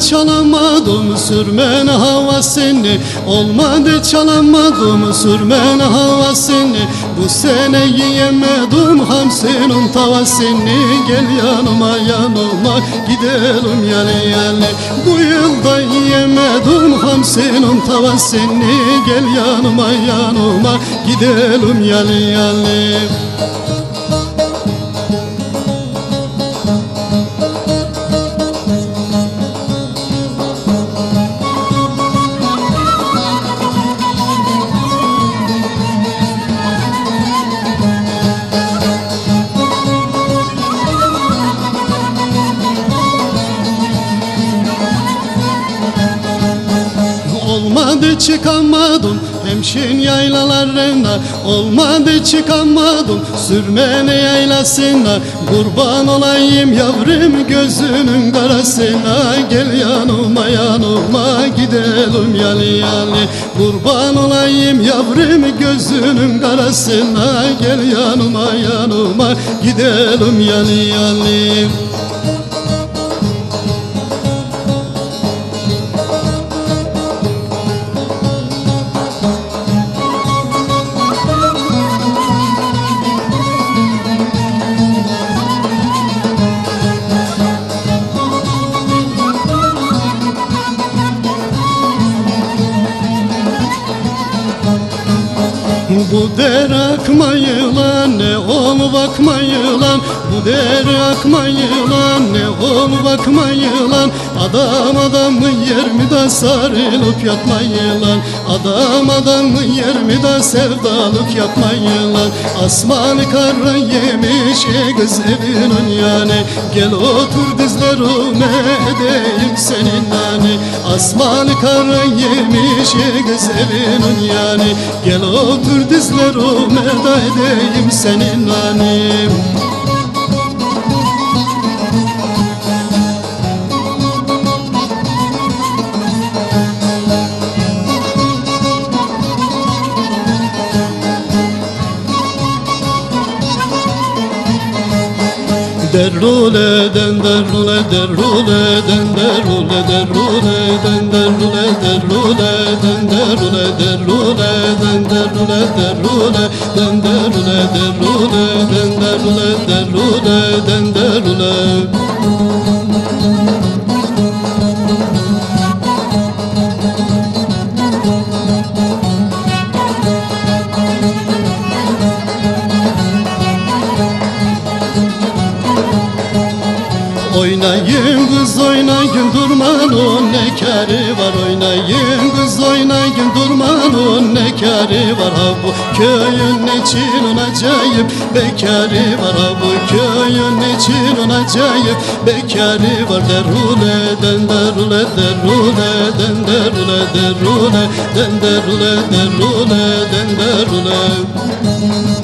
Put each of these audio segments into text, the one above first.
çalamadım sürmen havasını Olmadı çalamadım sürmen havasını Bu sene yiyemedim hamsinin tavasını. Gel yanıma yanıma gidelim yani yani Bu yılda yiyemedim hamsinin tavasını. Gel yanıma yanıma gidelim yani yani Olmadı çıkamadım hemşin yaylalarına Olmadı çıkamadım sürmene yaylasına Kurban olayım yavrum gözünün karasına Gel yanıma yanıma gidelim yani yani Kurban olayım yavrum gözünün karasına Gel yanıma yanıma gidelim yani yani Bu der akmayı lan ne ol bakmayı lan Bu der akmayı lan ne ol bakmayı lan Adam adamı yer mi da sarılıp yatmayı lan Adam adamı yer mi da sevdalık yapmayı lan Asman kara yemiş e kız evinin yani Gel otur dizlerime edeyim senin hani Asman kara yemiş e kız evinin yani Gel otur dizlerime da edeyim senin hani Derrule den derrule derrule den derrule derrule den derrule derrule den derrule derrule den derrule derrule den derrule derrule den derrule derrule den derrule Oynayın kız oynayın durmanın ne kârı var. Oynayın kız oynayın durmanın ne kârı var. Ha bu köyün için acayip bekarı var. Ha bu köyün için acayip bekarı var. Derule den derule derule den derule derule den derule derule den derule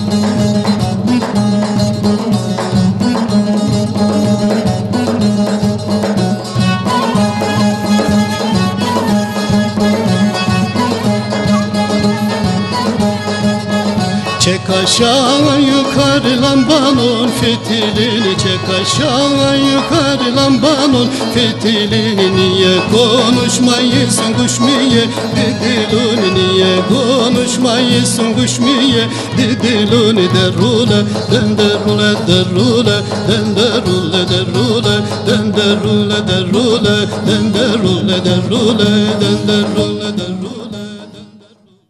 Çek aşağı yukarı lambanın fitilini. Çek aşağı yukarı lambanın fitilini. Niye konuşmayısın kuşmiye didiluni Niye konuşmayısın kuşmiye didiluni Derule den derule derule den derule derule den derule derule den derule derule den derule